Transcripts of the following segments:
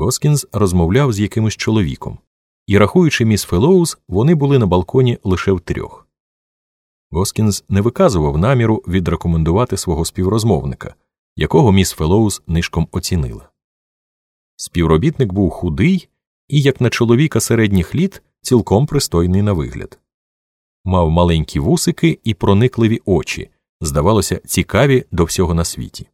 Госкінс розмовляв з якимось чоловіком, і, рахуючи міс Фелоуз, вони були на балконі лише втрьох. Госкінс не виказував наміру відрекомендувати свого співрозмовника, якого міс Фелоуз нишком оцінила. Співробітник був худий і, як на чоловіка середніх літ, цілком пристойний на вигляд. Мав маленькі вусики і проникливі очі, здавалося, цікаві до всього на світі.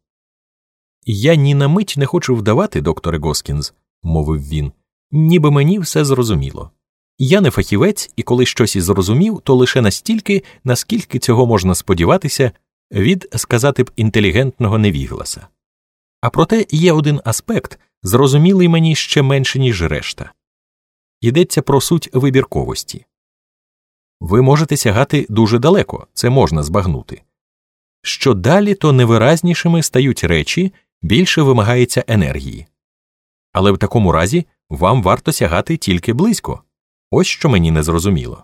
Я ні на мить не хочу вдавати, докторе Госкінз, мовив він, ніби мені все зрозуміло. Я не фахівець, і коли щось і зрозумів, то лише настільки, наскільки цього можна сподіватися від сказати б інтелігентного невігласа. А проте є один аспект, зрозумілий мені ще менше, ніж решта йдеться про суть вибірковості. Ви можете сягати дуже далеко, це можна збагнути. Що далі, то невиразнішими стають речі, більше вимагається енергії. Але в такому разі вам варто сягати тільки близько. Ось що мені не зрозуміло.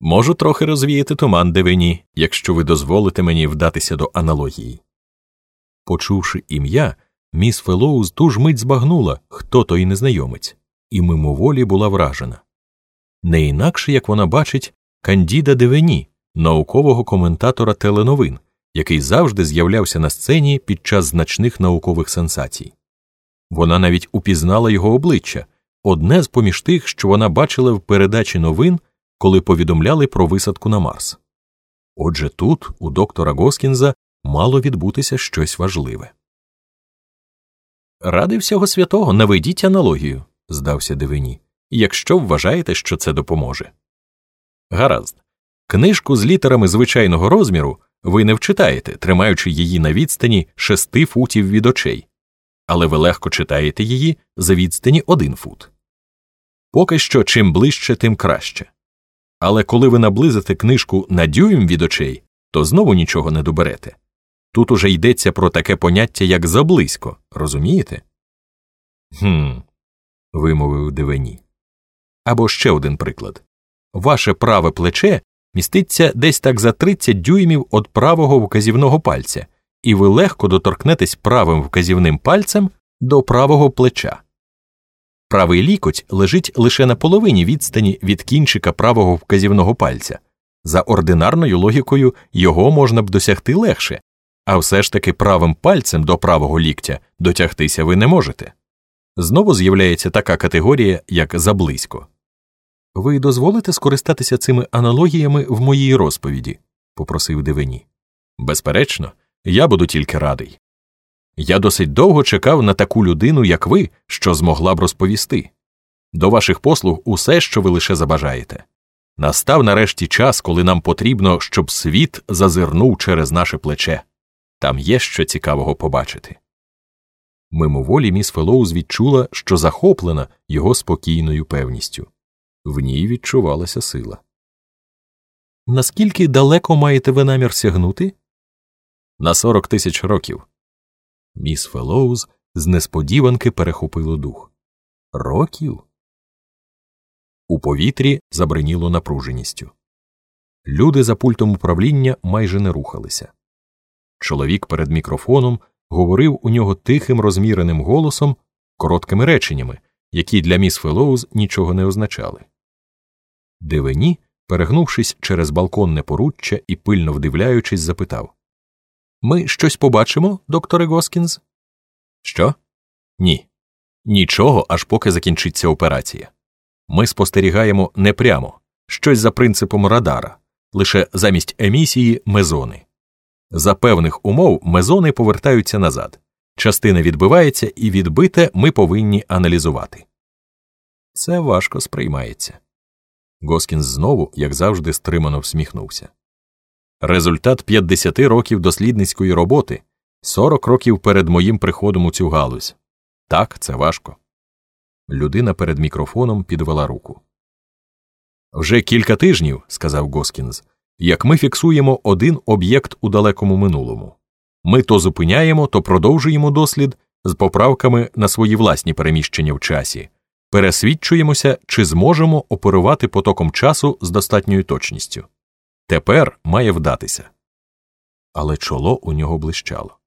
Можу трохи розвіяти туман дивині, якщо ви дозволите мені вдатися до аналогії. Почувши ім'я, міс Фелоуз ту ж мить збагнула, хто той незнайомець, і мимоволі була вражена. Не інакше як вона бачить Кандіда Девені, наукового коментатора теленовин, який завжди з'являвся на сцені під час значних наукових сенсацій. Вона навіть упізнала його обличчя одне з поміж тих, що вона бачила в передачі новин, коли повідомляли про висадку на Марс. Отже тут, у доктора Госкінза, мало відбутися щось важливе. Ради всього святого наведіть аналогію, здався дивині, якщо вважаєте, що це допоможе. Гаразд. Книжку з літерами звичайного розміру ви не вчитаєте, тримаючи її на відстані шести футів від очей, але ви легко читаєте її за відстані один фут. Поки що чим ближче, тим краще. Але коли ви наблизите книжку на дюйм від очей, то знову нічого не доберете. Тут уже йдеться про таке поняття, як заблизько, розумієте? Хм, вимовив дивені. Або ще один приклад ваше праве плече міститься десь так за 30 дюймів від правого вказівного пальця, і ви легко доторкнетесь правим вказівним пальцем до правого плеча. Правий лікоть лежить лише на половині відстані від кінчика правого вказівного пальця. За ординарною логікою його можна б досягти легше, а все ж таки правим пальцем до правого ліктя дотягтися ви не можете. Знову з'являється така категорія, як заблизько. Ви дозволите скористатися цими аналогіями в моїй розповіді? попросив дивині. Безперечно, я буду тільки радий. Я досить довго чекав на таку людину, як ви, що змогла б розповісти. До ваших послуг усе, що ви лише забажаєте. Настав нарешті час, коли нам потрібно, щоб світ зазирнув через наше плече. Там є що цікавого побачити. Мимоволі міс Фелоуз відчула, що захоплена його спокійною певністю. В ній відчувалася сила. Наскільки далеко маєте ви намір сягнути? На сорок тисяч років. Міс Фелоуз з несподіванки перехопило дух. Років? У повітрі забриніло напруженістю. Люди за пультом управління майже не рухалися. Чоловік перед мікрофоном говорив у нього тихим розміреним голосом, короткими реченнями, які для міс Фелоуз нічого не означали. Девені, перегнувшись через балконне поруччя і пильно вдивляючись, запитав Ми щось побачимо, докторе Госкінз? Що? Ні. Нічого, аж поки закінчиться операція. Ми спостерігаємо не прямо, щось за принципом радара, лише замість емісії мезони. За певних умов мезони повертаються назад. Частина відбивається, і відбите ми повинні аналізувати. Це важко сприймається. Госкінс знову, як завжди, стримано всміхнувся. Результат 50 років дослідницької роботи, 40 років перед моїм приходом у цю галузь. Так, це важко. Людина перед мікрофоном підвела руку. Вже кілька тижнів, сказав Госкінс, як ми фіксуємо один об'єкт у далекому минулому. Ми то зупиняємо, то продовжуємо дослід з поправками на свої власні переміщення в часі, пересвідчуємося, чи зможемо оперувати потоком часу з достатньою точністю. Тепер має вдатися. Але чоло у нього блищало.